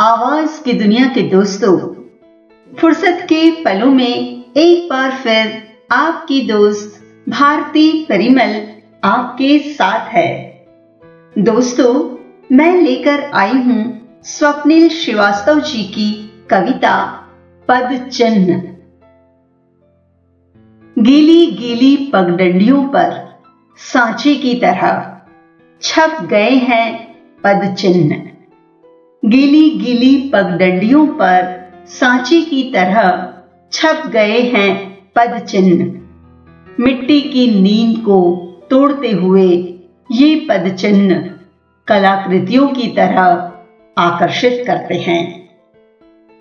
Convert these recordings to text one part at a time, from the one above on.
आवाज़ की दुनिया के दोस्तों, फुर्सत के पलों में एक बार फिर आपकी दोस्त भारती परिमल आपके साथ है। दोस्तों, मैं लेकर आई हूँ स्वप्निल श्रीवास्तव जी की कविता पद चिन्ह। गीली गीली पगडंडियों पर सांचे की तरह छप गए हैं पद चिन्ह। गीली गीली पगडंडियों पर सांची की तरह छप गए हैं पद चिन्ह मिट्टी की नींद को तोड़ते हुए ये पद चिन्ह कलाकृतियों की तरह आकर्षित करते हैं।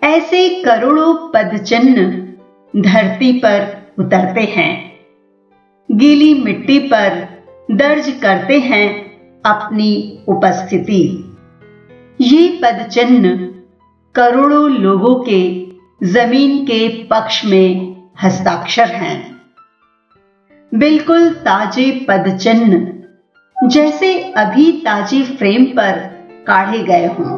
ऐसे करोड़ों पद चिन्ह धरती पर उतरते हैं। गीली मिट्टी पर दर्ज करते हैं अपनी उपस्थिति। ये पद चिन्ह करोड़ों लोगों के ज़मीन के पक्ष में हस्ताक्षर हैं। बिल्कुल ताजे पद चिन्ह जैसे अभी ताजे फ्रेम पर काढ़े गए हों।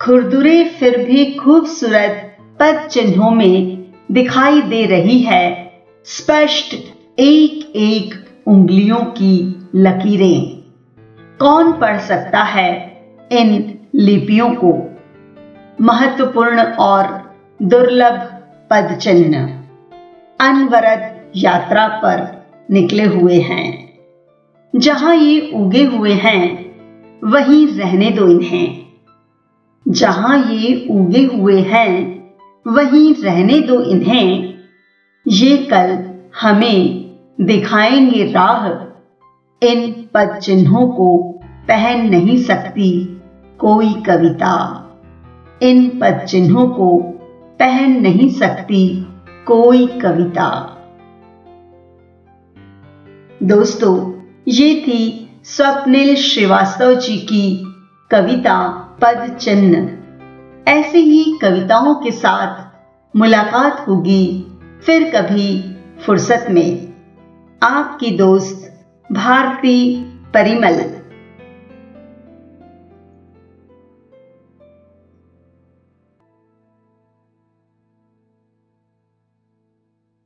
खुरदुरे फिर भी खूबसूरत पद चिन्हों में दिखाई दे रही है स्पष्ट एक एक उंगलियों की लकीरें। कौन पढ़ सकता है इन लिपियों को महत्वपूर्ण और दुर्लभ पद चिन्ह, अनवरत यात्रा पर निकले हुए हैं। जहाँ ये उगे हुए हैं, वहीं रहने दो इन्हें जहाँ ये उगे हुए हैं, वहीं रहने दो इन्हें ये कल हमें दिखाएँगे राह, इन पद चिन्हों को पहन नहीं सकती। कोई कविता। इन पद चिन्हों को पहन नहीं सकती कोई कविता। दोस्तों, ये थी स्वप्निल श्रीवास्तव जी की कविता पद चिन्ह। ऐसी ही कविताओं के साथ मुलाकात होगी फिर कभी फुर्सत में। आपकी दोस्त, भारती परिमल।